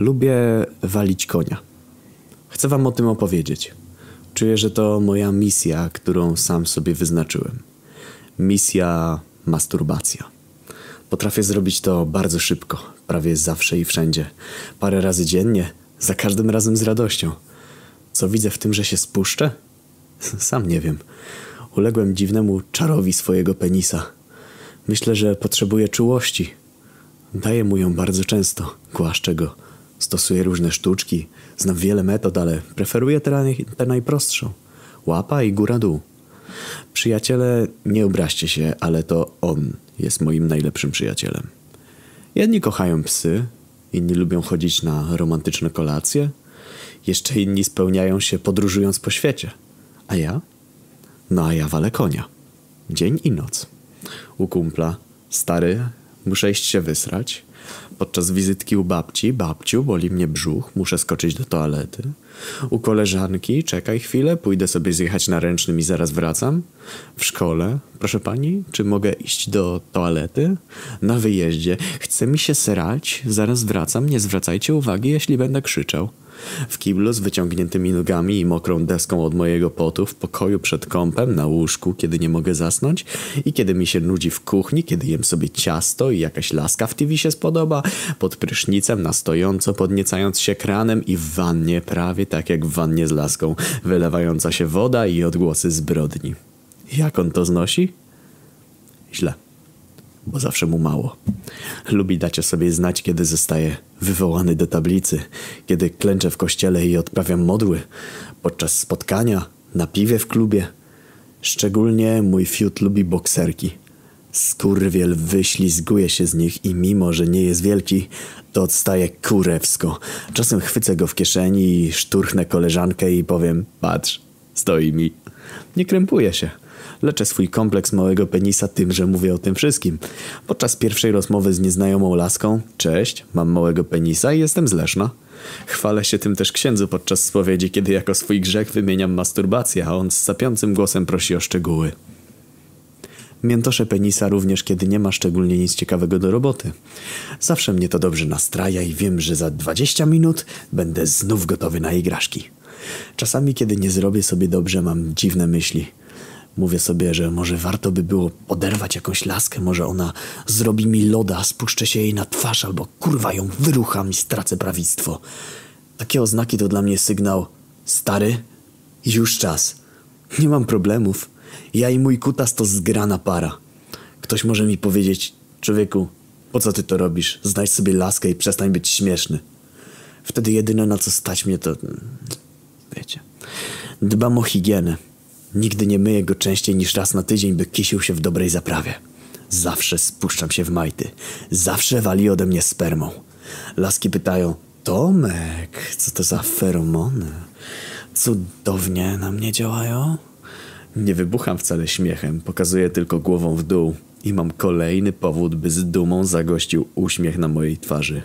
Lubię walić konia. Chcę wam o tym opowiedzieć. Czuję, że to moja misja, którą sam sobie wyznaczyłem. Misja masturbacja. Potrafię zrobić to bardzo szybko, prawie zawsze i wszędzie. Parę razy dziennie, za każdym razem z radością. Co widzę w tym, że się spuszczę? Sam nie wiem. Uległem dziwnemu czarowi swojego penisa. Myślę, że potrzebuję czułości. Daję mu ją bardzo często, głaszczę go. Stosuję różne sztuczki, znam wiele metod, ale preferuję tę najprostszą. Łapa i góra dół. Przyjaciele, nie obraźcie się, ale to on jest moim najlepszym przyjacielem. Jedni kochają psy, inni lubią chodzić na romantyczne kolacje, jeszcze inni spełniają się podróżując po świecie. A ja? No a ja walę konia. Dzień i noc. U kumpla, stary, muszę iść się wysrać. Podczas wizytki u babci, babciu, boli mnie brzuch, muszę skoczyć do toalety. U koleżanki, czekaj chwilę, pójdę sobie zjechać na ręcznym i zaraz wracam. W szkole, proszę pani, czy mogę iść do toalety? Na wyjeździe, chce mi się serać, zaraz wracam, nie zwracajcie uwagi, jeśli będę krzyczał. W kiblu z wyciągniętymi nogami i mokrą deską od mojego potu, w pokoju przed kąpem, na łóżku, kiedy nie mogę zasnąć i kiedy mi się nudzi w kuchni, kiedy jem sobie ciasto i jakaś laska w TV się spodoba, pod prysznicem, na stojąco, podniecając się kranem i w wannie, prawie tak jak w wannie z laską, wylewająca się woda i odgłosy zbrodni. Jak on to znosi? Źle bo zawsze mu mało. Lubi dać o sobie znać, kiedy zostaje wywołany do tablicy, kiedy klęczę w kościele i odprawiam modły, podczas spotkania, na piwie w klubie. Szczególnie mój fiut lubi bokserki. Skurwiel wyślizguje się z nich i mimo, że nie jest wielki, to odstaje kurewsko. Czasem chwycę go w kieszeni i szturchnę koleżankę i powiem, patrz, stoi mi. Nie krępuje się. Leczę swój kompleks małego penisa tym, że mówię o tym wszystkim. Podczas pierwszej rozmowy z nieznajomą laską, cześć, mam małego penisa i jestem zleszna. Chwalę się tym też księdzu podczas spowiedzi, kiedy jako swój grzech wymieniam masturbację, a on z sapiącym głosem prosi o szczegóły. Miętoszę penisa również, kiedy nie ma szczególnie nic ciekawego do roboty. Zawsze mnie to dobrze nastraja i wiem, że za 20 minut będę znów gotowy na igraszki. Czasami, kiedy nie zrobię sobie dobrze, mam dziwne myśli. Mówię sobie, że może warto by było poderwać jakąś laskę, może ona zrobi mi loda, spuszczę się jej na twarz albo kurwa ją wyrucham i stracę prawictwo. Takie oznaki to dla mnie sygnał stary, już czas. Nie mam problemów. Ja i mój kutas to zgrana para. Ktoś może mi powiedzieć, człowieku, po co ty to robisz? Znajdź sobie laskę i przestań być śmieszny. Wtedy jedyne na co stać mnie to... Wiecie... Dbam o higienę. Nigdy nie myję go częściej niż raz na tydzień, by kisił się w dobrej zaprawie. Zawsze spuszczam się w majty. Zawsze wali ode mnie spermą. Laski pytają, Tomek, co to za feromony? Cudownie na mnie działają? Nie wybucham wcale śmiechem, pokazuję tylko głową w dół i mam kolejny powód, by z dumą zagościł uśmiech na mojej twarzy.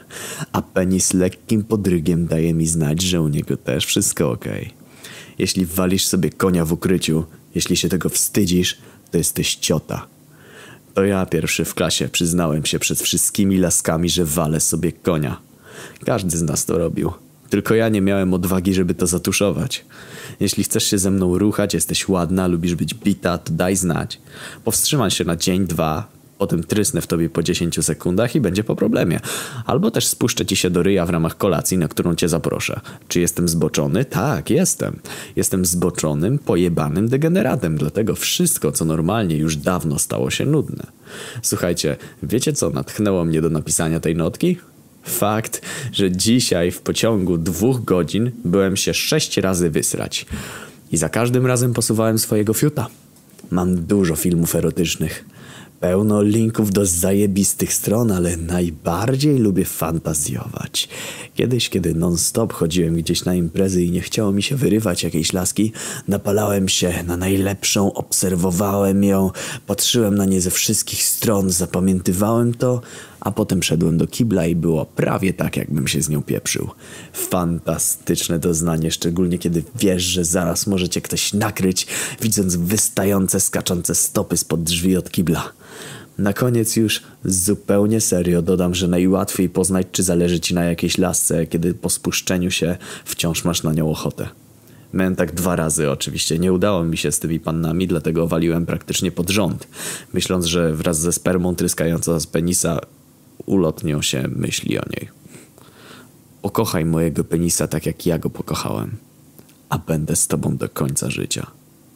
A penis lekkim podrygiem daje mi znać, że u niego też wszystko okej. Okay. Jeśli walisz sobie konia w ukryciu, jeśli się tego wstydzisz, to jesteś ciota. To ja pierwszy w klasie przyznałem się przed wszystkimi laskami, że walę sobie konia. Każdy z nas to robił. Tylko ja nie miałem odwagi, żeby to zatuszować. Jeśli chcesz się ze mną ruchać, jesteś ładna, lubisz być bita, to daj znać. Powstrzymaj się na dzień, dwa, Potem trysnę w tobie po 10 sekundach i będzie po problemie. Albo też spuszczę ci się do ryja w ramach kolacji, na którą cię zaproszę. Czy jestem zboczony? Tak, jestem. Jestem zboczonym, pojebanym degeneratem, dlatego wszystko, co normalnie już dawno stało się nudne. Słuchajcie, wiecie co natchnęło mnie do napisania tej notki? Fakt, że dzisiaj w pociągu dwóch godzin byłem się sześć razy wysrać. I za każdym razem posuwałem swojego fiuta. Mam dużo filmów erotycznych. Pełno linków do zajebistych stron, ale najbardziej lubię fantazjować. Kiedyś, kiedy non-stop chodziłem gdzieś na imprezy i nie chciało mi się wyrywać jakiejś laski, napalałem się na najlepszą, obserwowałem ją, patrzyłem na nie ze wszystkich stron, zapamiętywałem to, a potem szedłem do kibla i było prawie tak, jakbym się z nią pieprzył. Fantastyczne doznanie, szczególnie kiedy wiesz, że zaraz możecie ktoś nakryć, widząc wystające, skaczące stopy spod drzwi od kibla. Na koniec już zupełnie serio dodam, że najłatwiej poznać, czy zależy ci na jakiejś lasce, kiedy po spuszczeniu się wciąż masz na nią ochotę. Miałem tak dwa razy oczywiście. Nie udało mi się z tymi pannami, dlatego waliłem praktycznie pod rząd, myśląc, że wraz ze spermą tryskającą z penisa ulotnią się myśli o niej. Pokochaj mojego penisa tak jak ja go pokochałem, a będę z tobą do końca życia.